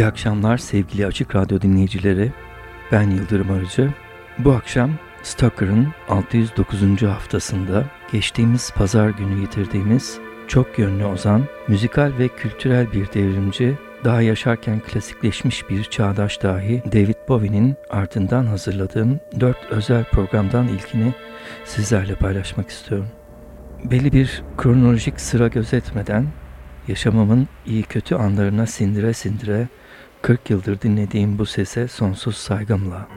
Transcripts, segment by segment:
İyi akşamlar sevgili Açık Radyo dinleyicileri. Ben Yıldırım Arıcı. Bu akşam Stalker'ın 609. haftasında geçtiğimiz pazar günü yitirdiğimiz çok yönlü ozan, müzikal ve kültürel bir devrimci, daha yaşarken klasikleşmiş bir çağdaş dahi David Bowie'nin ardından hazırladığım dört özel programdan ilkini sizlerle paylaşmak istiyorum. Belli bir kronolojik sıra gözetmeden yaşamamın iyi kötü anlarına sindire sindire 40 yıldır dinlediğim bu sese sonsuz saygımla.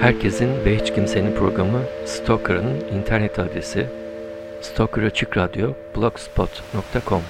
Herkesin ve hiç kimsenin programı Stalker'ın internet adresi Stalker Açık Radyo blogspot.com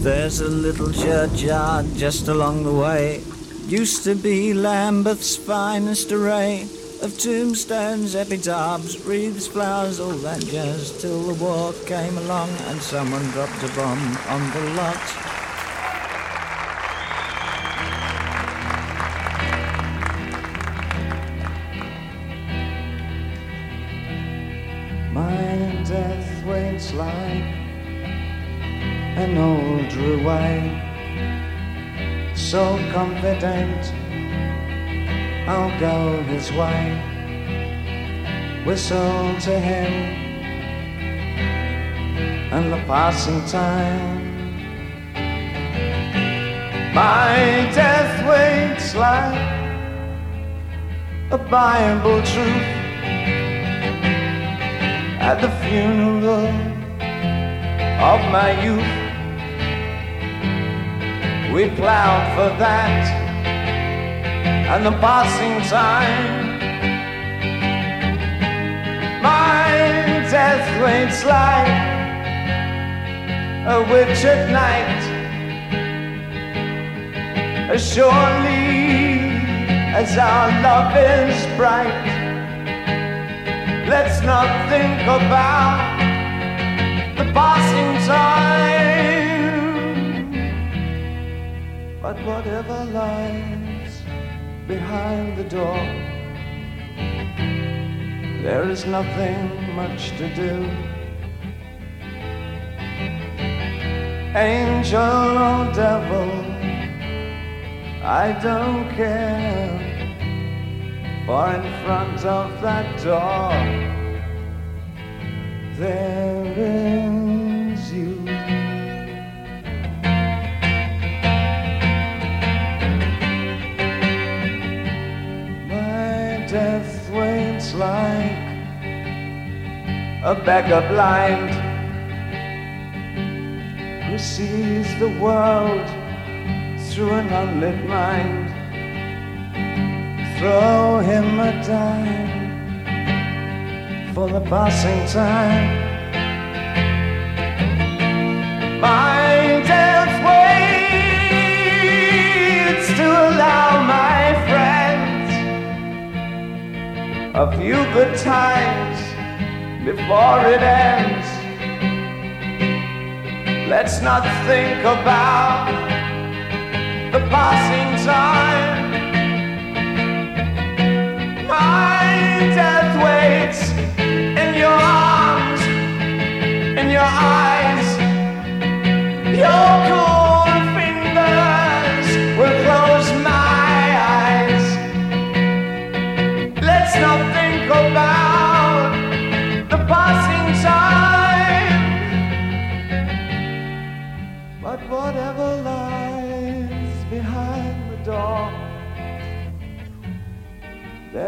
There's a little churchyard just along the way. Used to be Lambeth's finest array of tombstones, epitaphs, wreaths, flowers, all that jazz. Till the war came along and someone dropped a bomb on the lot. I'll go his way. Whistle to him and the passing time. My death waits like a Bible truth at the funeral of my youth. We plowed for that and the passing time. My death waits like a witch at night. As surely as our love is bright, let's not think about the passing time. But whatever lies behind the door, there is nothing much to do. Angel or devil, I don't care. For in front of that door, there is like a beggar blind who sees the world through an unlit mind throw him a dime for the passing time. My death a few good times before it ends. Let's not think about the passing time. My death waits in your arms, in your eyes, your cold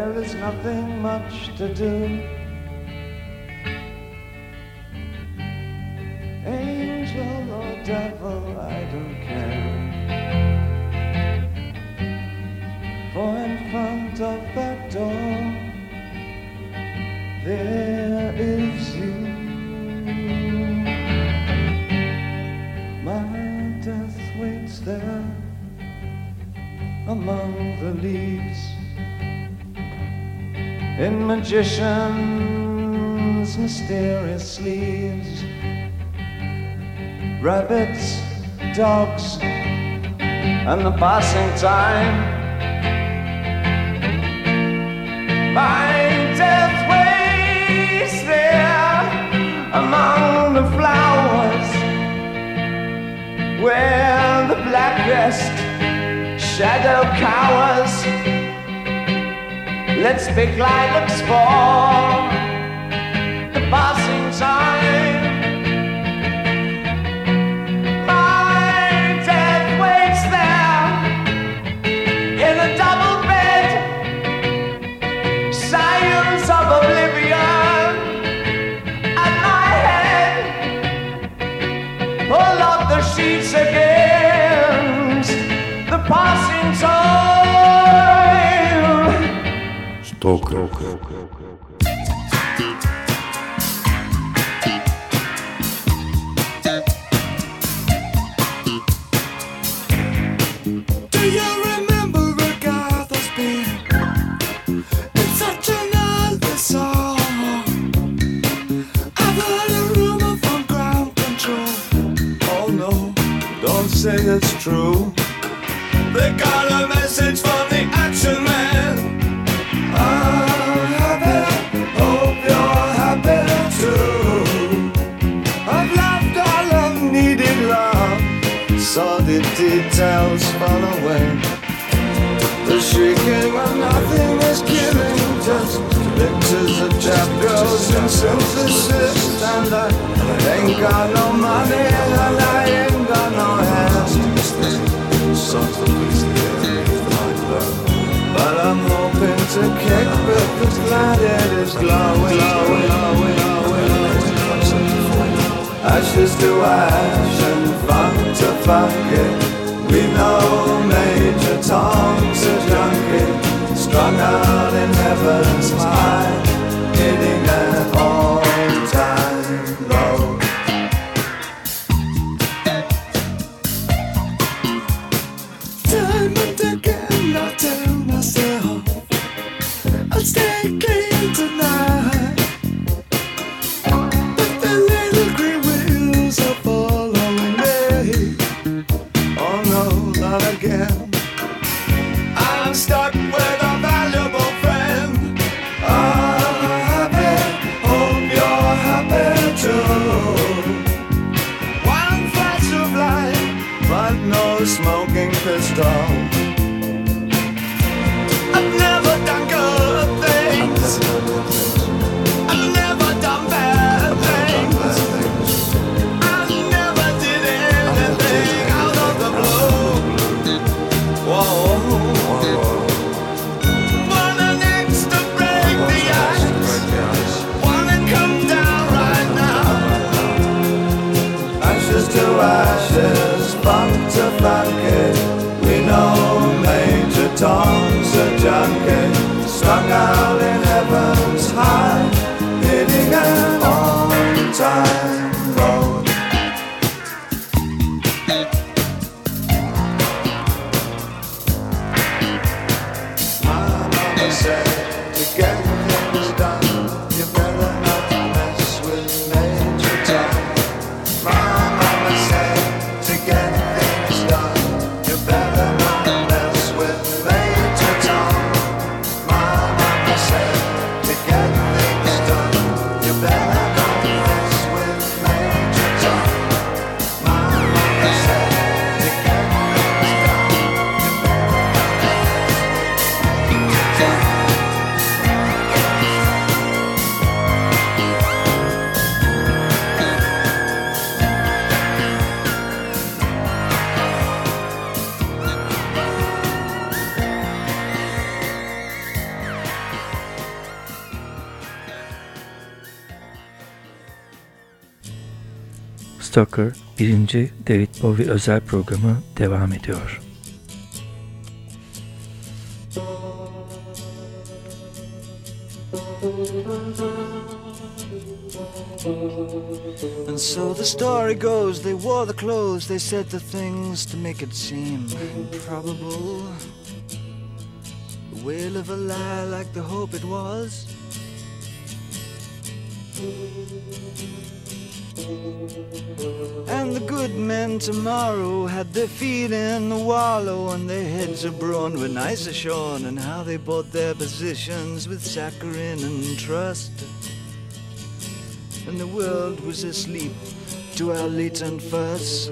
There is nothing much to do. Angel or devil, I don't care. For in front of that door, there is you. My death waits there among the leaves in magicians' mysterious sleeves. Rabbits, dogs, and the passing time. My death waits there among the flowers where the blackest shadow cowers. Let's pick lilacs for details fall away. The shrieking of nothing is killing, just pictures of trap girls and synthesis. And I ain't got no money and I ain't got no hands. But I'm hoping to kick because planet is glowing, glowing. Ashes to ash and funk to funk it. We know Major Tom's a junkie, strung out in heaven's high, hitting an of vodka Stalker 1. David Bowie özel programı devam ediyor. And so the story goes, they wore the clothes, they said the things to make it seem improbable. The wail of a lie like the hope it was. And the good men tomorrow had their feet in the wallow and their heads abroad when ice ashorn and how they bought their positions with saccharine and trust and the world was asleep to our latent fuss.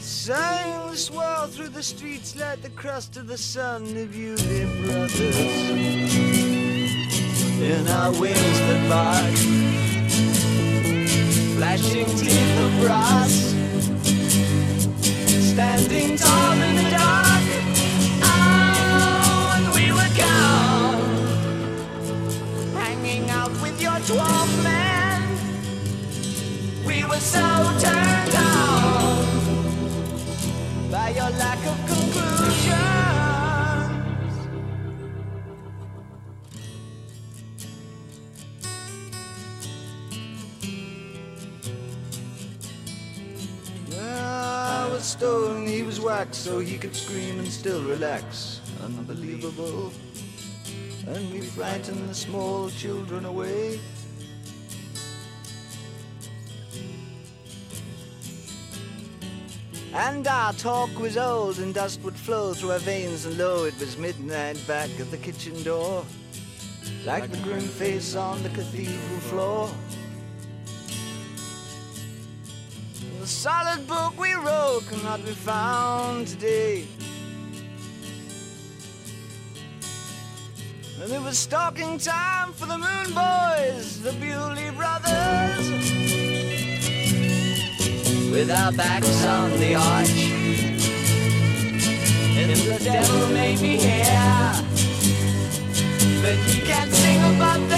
Signs swirl through the streets like the crust of the sun of you, dear brothers. In our wings that bark, flashing teeth of brass, standing tall in the dark. Oh, and we were gone hanging out with your dwarf man. We were so turned on by your lack of conclusions. Stone, he was wax, so he could scream and still relax. Unbelievable. And we frightened the small children away. And our talk was old, and dust would flow through our veins, and lo, it was midnight back at the kitchen door, like the grim face on the cathedral floor. The solid book we wrote cannot be found today. And it was stalking time for the Moon Boys, the Bewlay Brothers. With our backs on the arch. And the devil may be here. But he can't sing about that.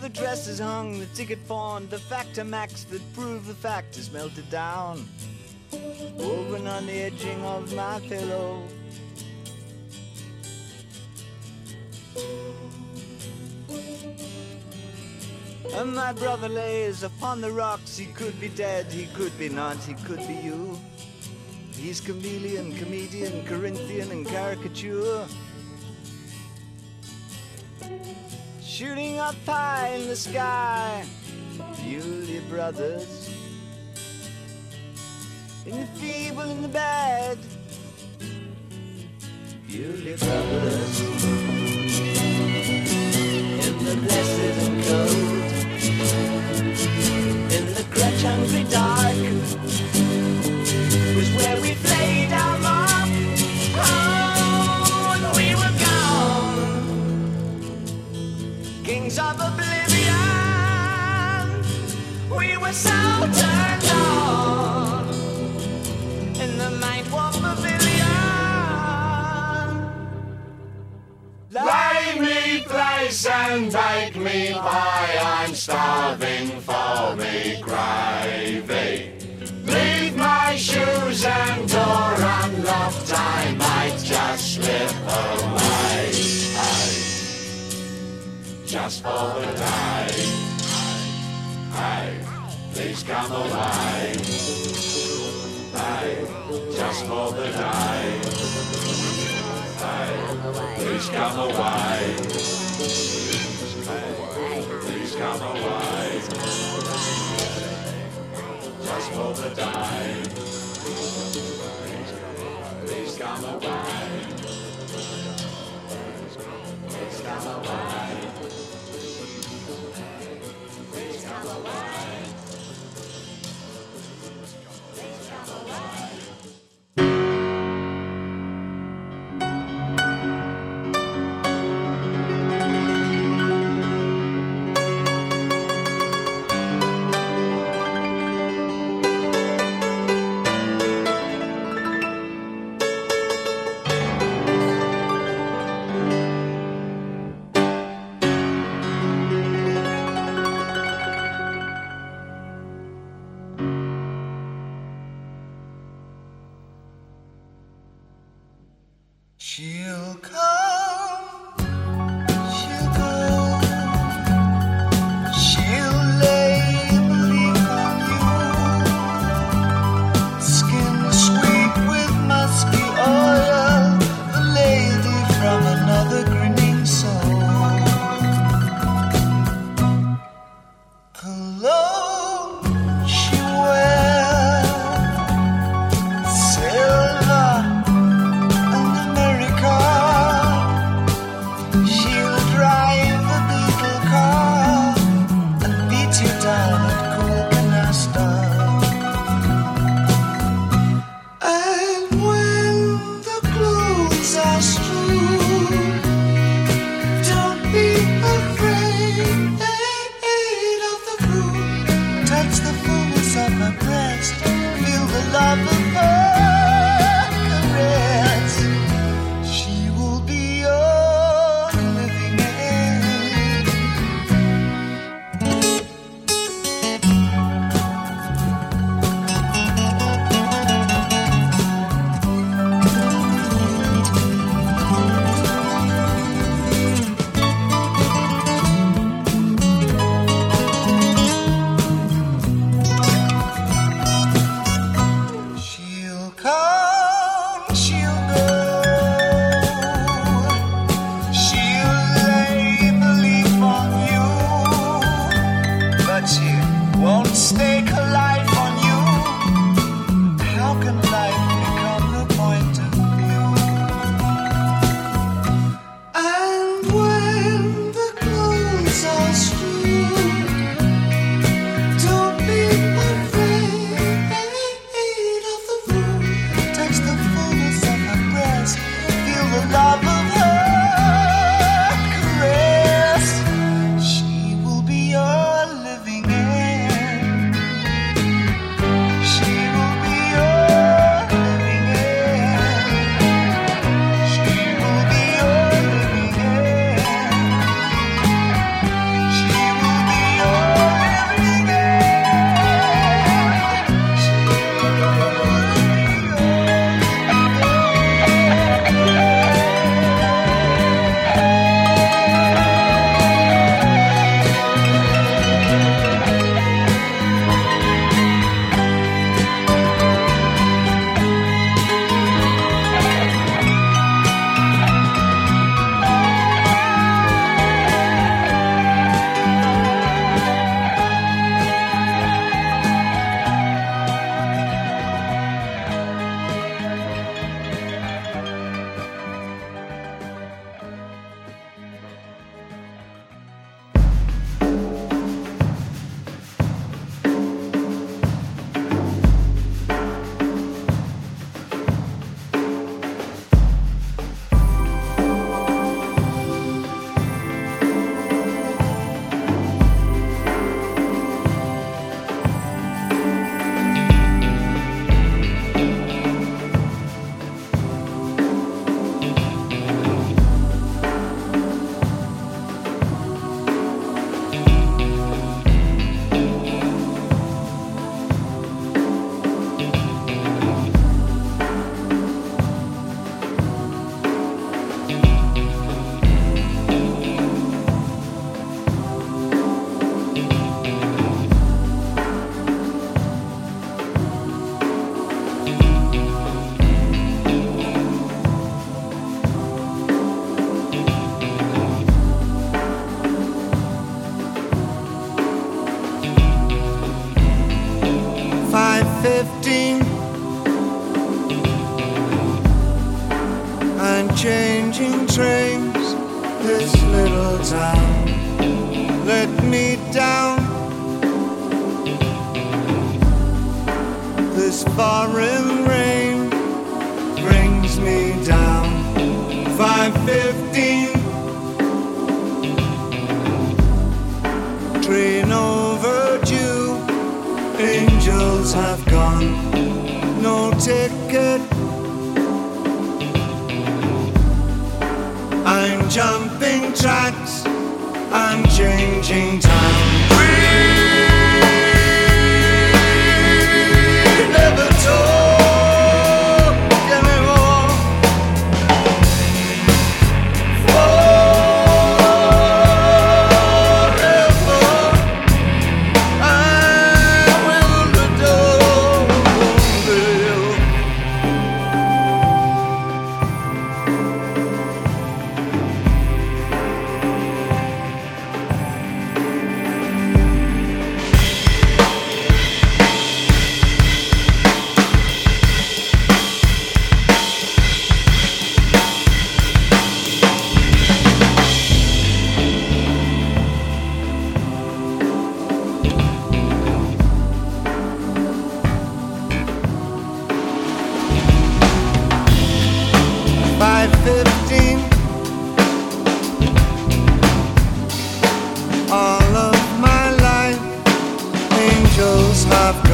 The dress is hung, the ticket pawned, the factor max that prove the fact is melted down. Woven on the edging of my pillow. And my brother lays upon the rocks. He could be dead, he could be not, he could be you. He's chameleon, comedian, Corinthian, and caricature. Shooting up high in the sky, Bewlay brothers. In the feeble in the bad, Bewlay brothers. In the blessed and cold, in the crutch hungry dark, was where we played Lay me place and take me pie. I'm starving for me gravy. Leave my shoes and door unlocked. I might just slip away. Hey, just for the day. Hey, please come away. Hey, just for the day. Hey, please come away. Please come away. Just for the day. Please come away. Please come away. Please come away.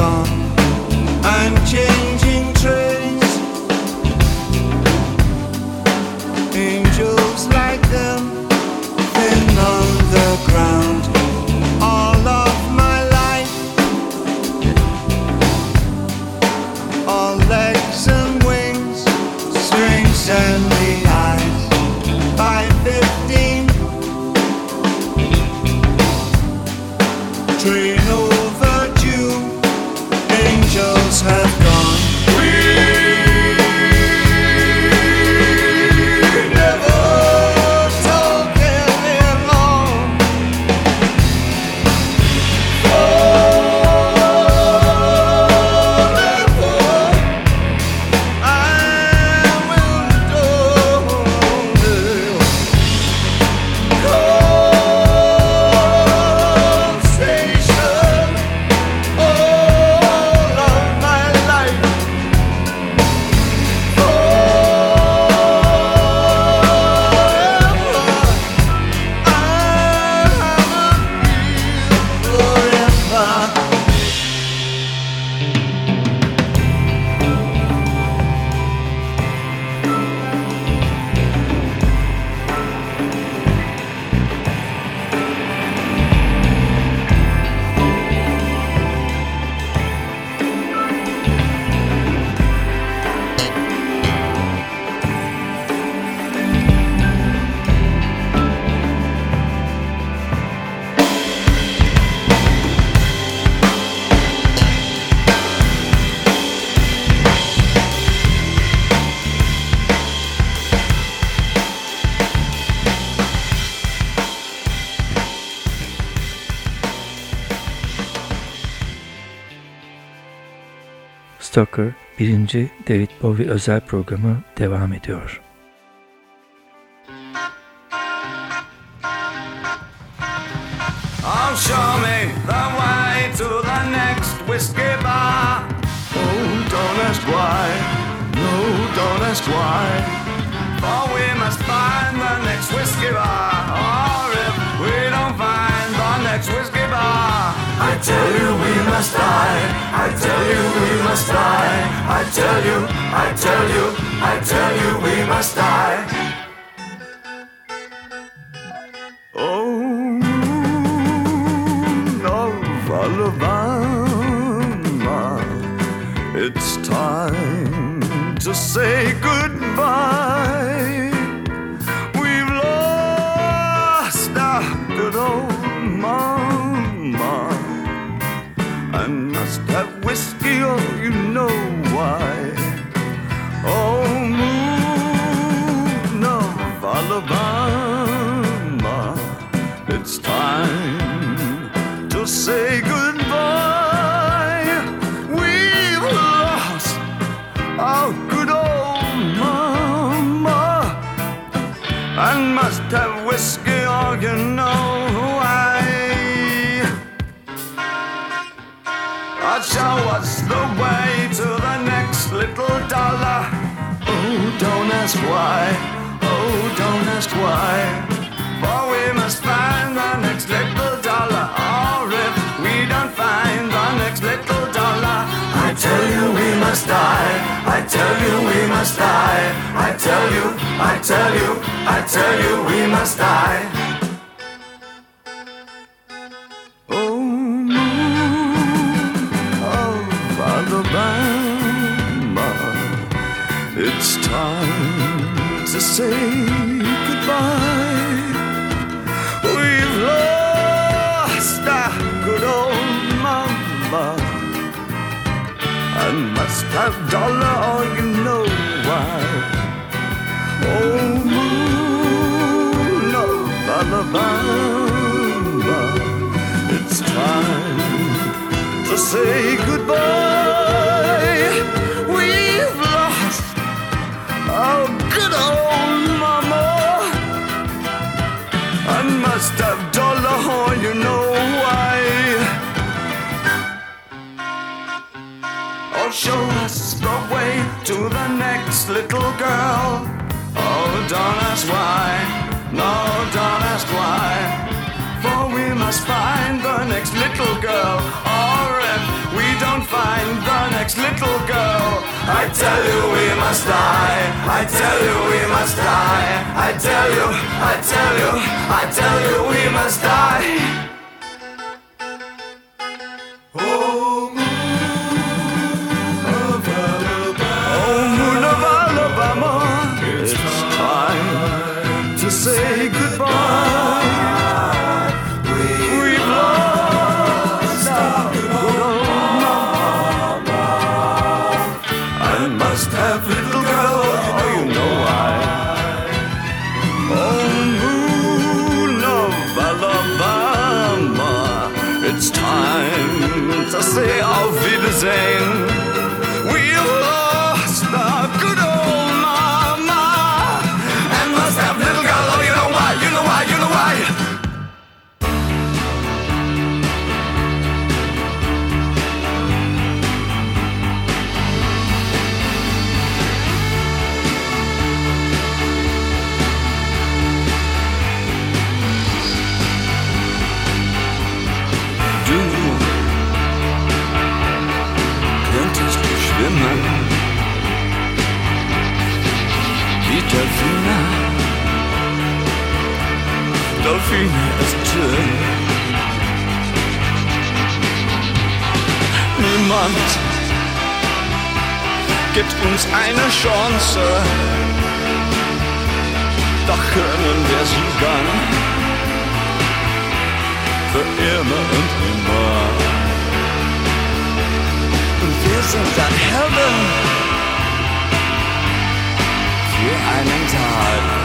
Gone. I'm changing Stoker 1. David Bowie özel programı devam ediyor. Oh, show me the way to the next whiskey bar. Oh, don't ask why. No, don't ask why. For we must find the next whiskey bar. Or I tell you we must die. I tell you we must die. I tell you, I tell you, I tell you we must die. Oh, Alabama, it's time to say goodbye. Have whiskey, oh, you know why. Oh, moon of Alabama, it's time to say goodbye. The way to the next little dollar. Oh, don't ask why. Oh, don't ask why. For we must find the next little dollar. Or if we don't find the next little dollar, I tell you we must die. I tell you we must die. I tell you, I tell you, I tell you we must die. Say goodbye. We've lost our good old mama. I must have dollar, or you know why. Oh, moon oh, of Alabama, it's time to say goodbye. Old mama. I must have dollar, or you know why. Oh, show us the way to the next little girl. Oh, don't ask why. No, don't ask why. For we must find the next little girl. Or if we don't find the next little girl, I tell you we must die. I tell you we must die. I tell you, I tell you, I tell you we must die. Oh, moon oh, of Alabama, it's time to say goodbye. Niemand gibt uns eine Chance, doch können wir siegen für immer und immer. Und wir sind dann Helden für einen Tag.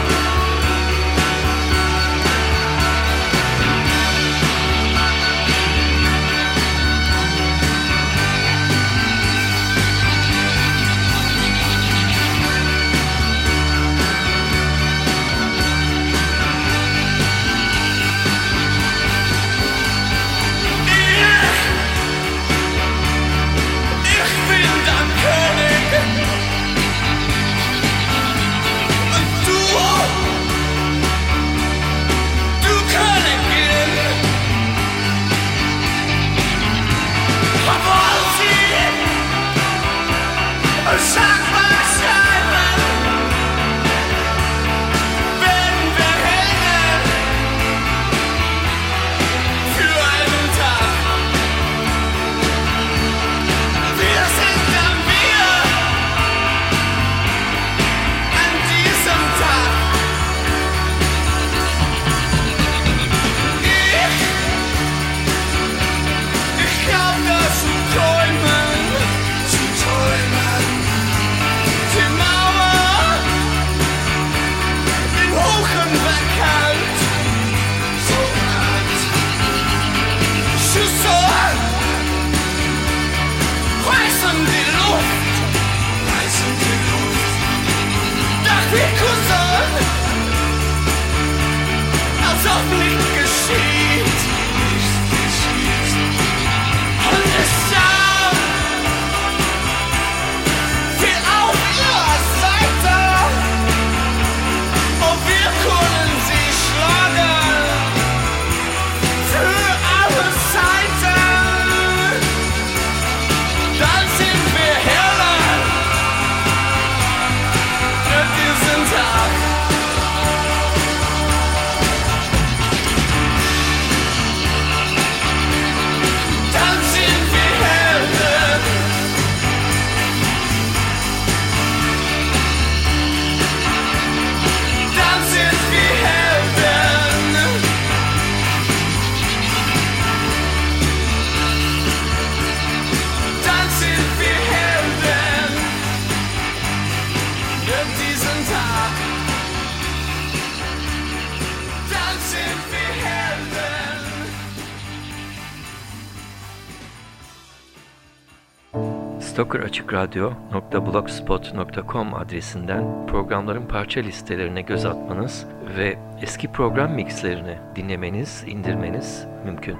stokerachıkradyo.blogspot.com adresinden programların parça listelerine göz atmanız ve eski program mixlerini dinlemeniz, indirmeniz mümkün.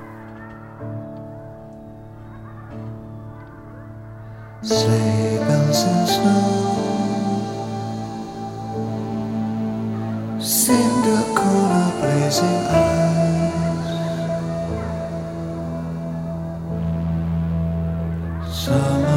Summer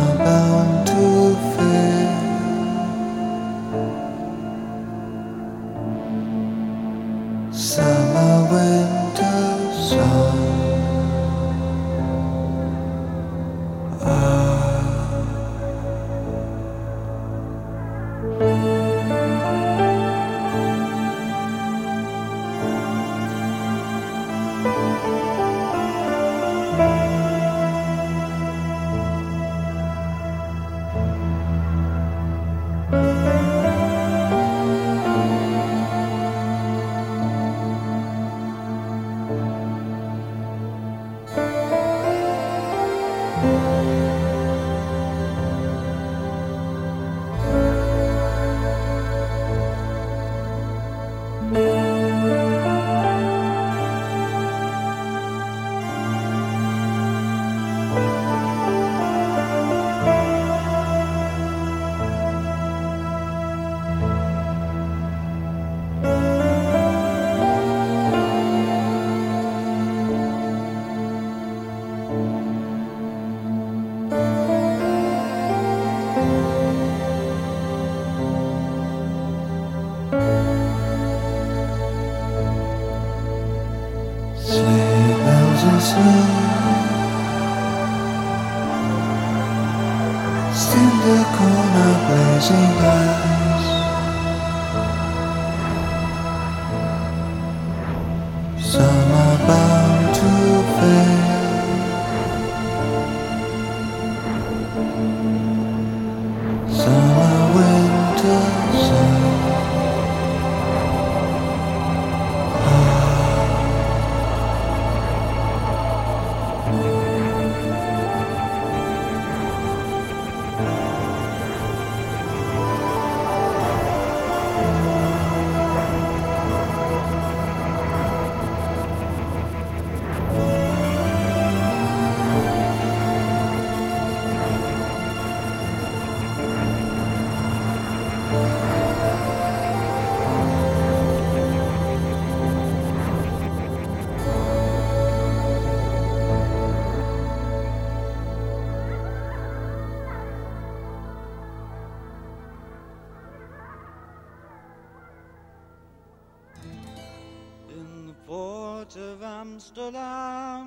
Amsterdam,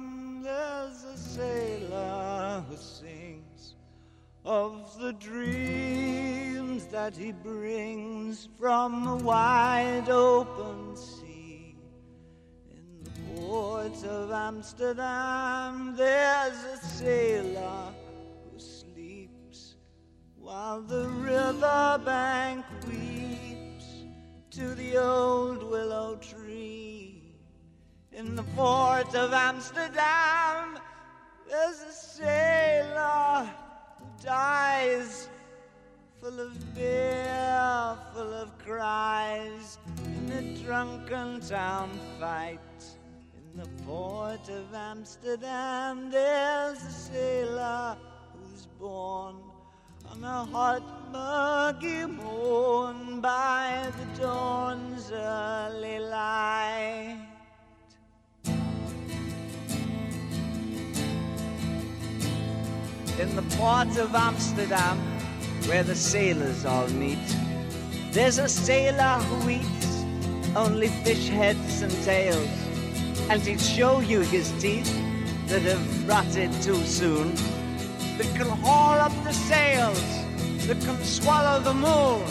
there's a sailor who sings of the dreams that he brings from the wide open sea. In the port of Amsterdam, there's a sailor who sleeps while the river bank weeps to the old willow tree in the port of Amsterdam, there's a sailor who dies, full of beer, full of cries. In a drunken town fight in the port of Amsterdam. There's a sailor who's born on a hot, muggy morn by the dawn's early light. In the port of Amsterdam, where the sailors all meet, there's a sailor who eats only fish heads and tails, and he'd show you his teeth that have rotted too soon, that can haul up the sails, that can swallow the moon.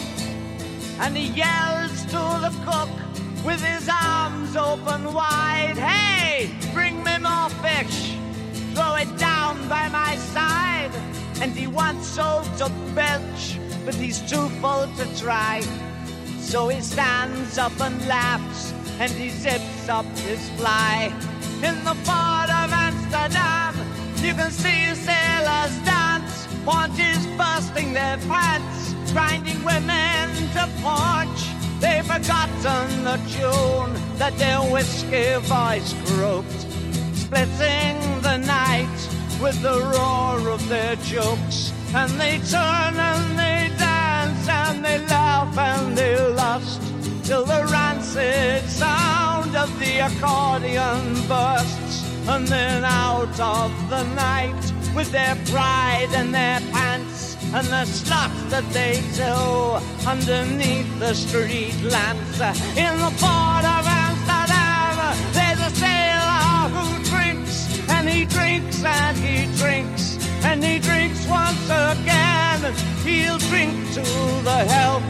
And he yells to the cook with his arms open wide, Hey, bring me more fish, throw it down by my side. And he wants so to belch but he's too full to try. So he stands up and laughs, and he zips up his fly. In the port of Amsterdam, you can see sailors dance, paunches bursting their pants, grinding women to punch. They've forgotten the tune that their whiskey voice croaked, splitting the night with the roar of their jokes. And they turn and they dance and they laugh and they lust till the rancid sound of the accordion bursts. And then out of the night with their pride and their pants and the sluts that they do underneath the street lamps in the port of Amsterdam. He drinks and he drinks and he drinks once again. He'll drink to the health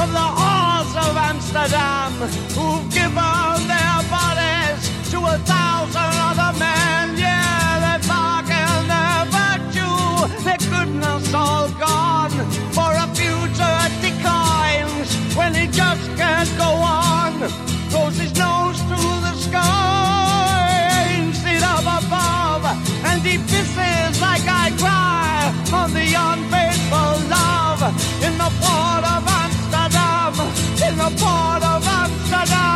of the whores of Amsterdam who've given their bodies to a thousand other men. Yeah, they bargain their virtue, their goodness oh all gone on the unfaithful love in the port of Amsterdam, in the port of Amsterdam.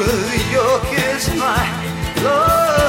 With your kiss, my life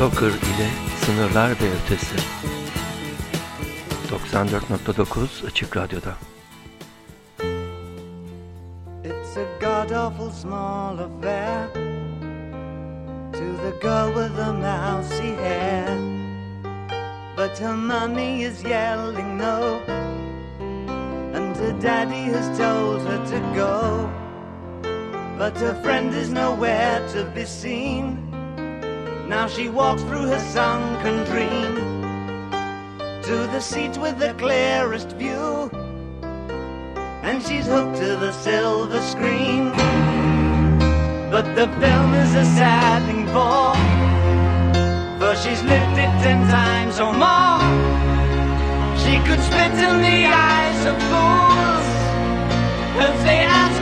Stoker ile Sınırlar ve Ötesi 94.9 Açık Radyo'da It's a god awful small affair to the girl with the mousy hair. But her mommy is yelling no, and her daddy has told her to go. But her friend is nowhere to be seen. Now she walks through her sunken dream to the seat with the clearest view and she's hooked to the silver screen. But the film is a sad thing for, for she's lived it ten times or more. She could spit in the eyes of fools if they ask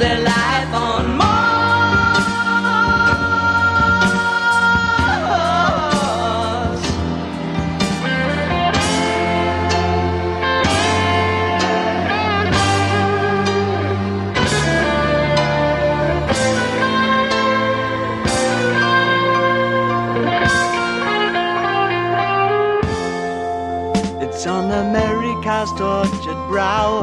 their life on Mars? It's on America's tortured brow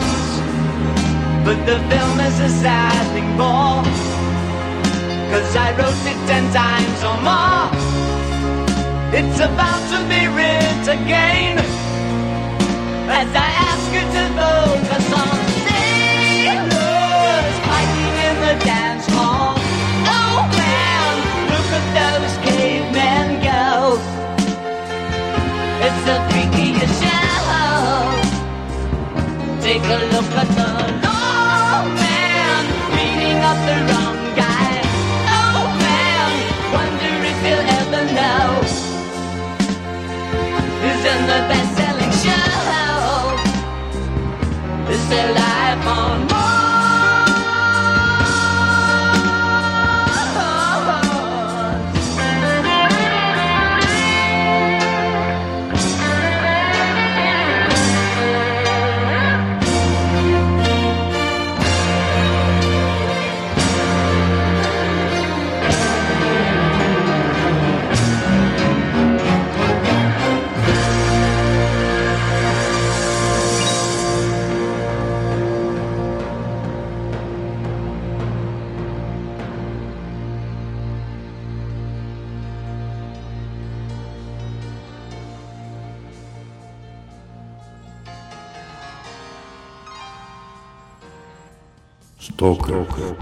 But the film is a sad thing more. Cause I wrote it ten times or more. It's about to be writ again. As I ask you to focus on sailors fighting in the dance hall. Oh man, look at those cavemen go. It's the freakiest show. Take a look at the There life on Стока. Стока.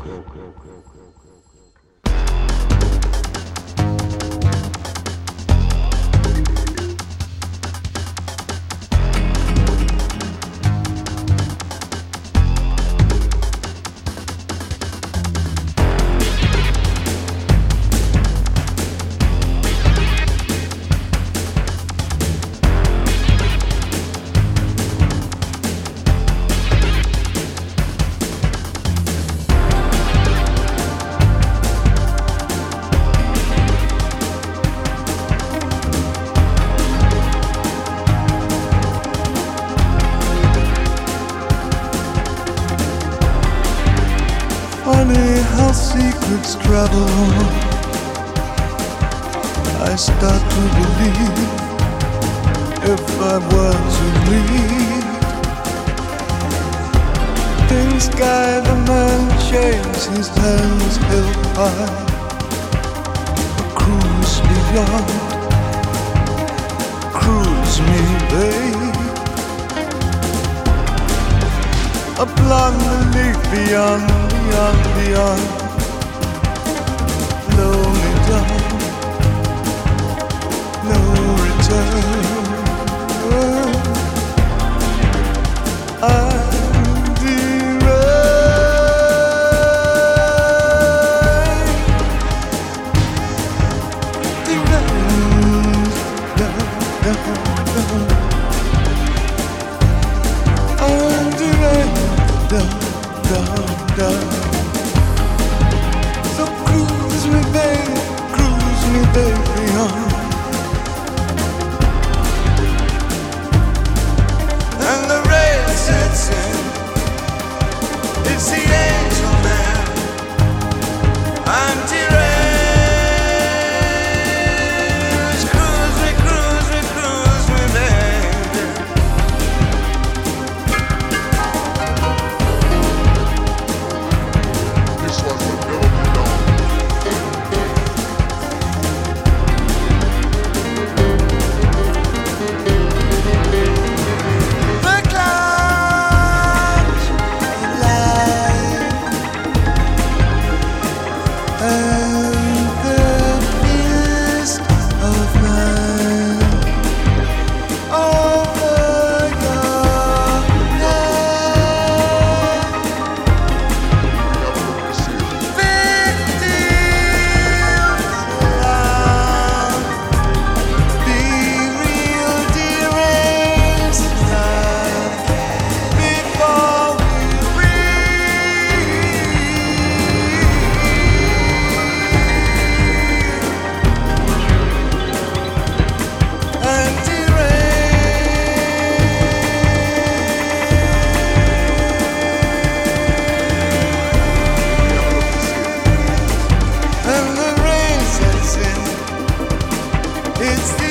it's the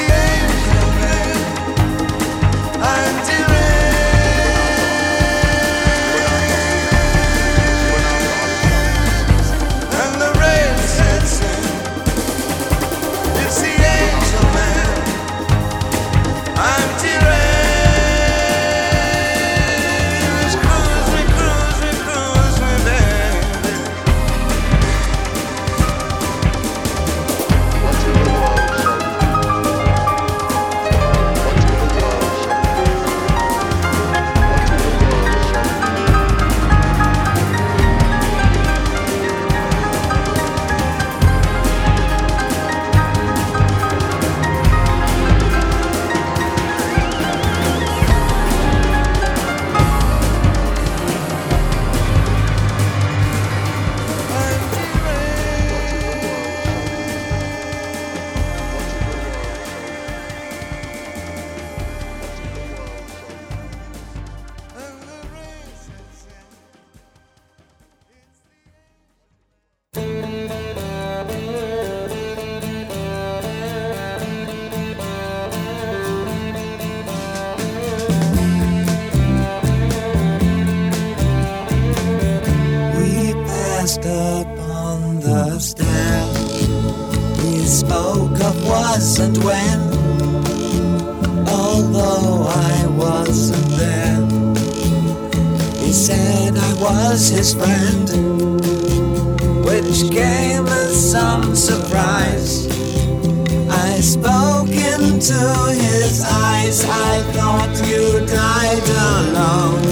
I thought you died alone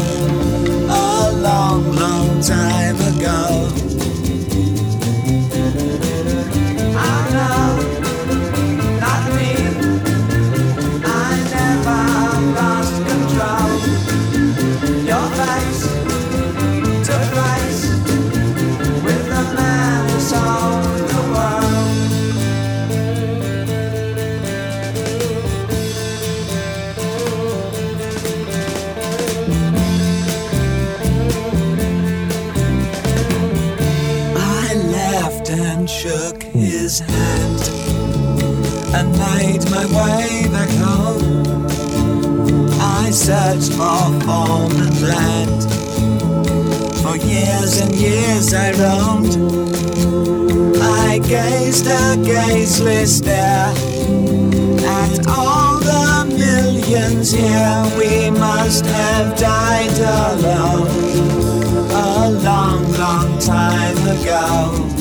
a long, long time ago. Way back home. I searched for form and land. For years and years I roamed. I gazed a gazeless stare at all the millions here. We must have died alone a long, long time ago.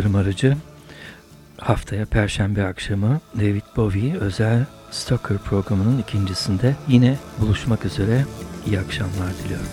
Yıldırım Arıcı. Haftaya Perşembe akşamı David Bowie özel Stalker programının ikincisinde yine buluşmak üzere. İyi akşamlar diliyorum.